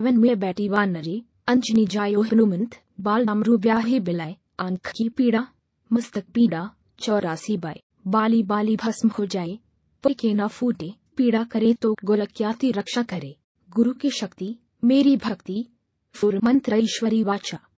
one में बैठी वानरी अंजनी जायो हनुमंत बाल नामरू ब्याहे बिलाए आँख की पीड़ा मस्तक पीड़ा चौरासी बाय बाली बाली भस्म हो जाए के न फूटे पीड़ा करे तो गोलक्याति रक्षा करे गुरु की शक्ति मेरी भक्ति फुर मंत्र ईश्वरी वाचा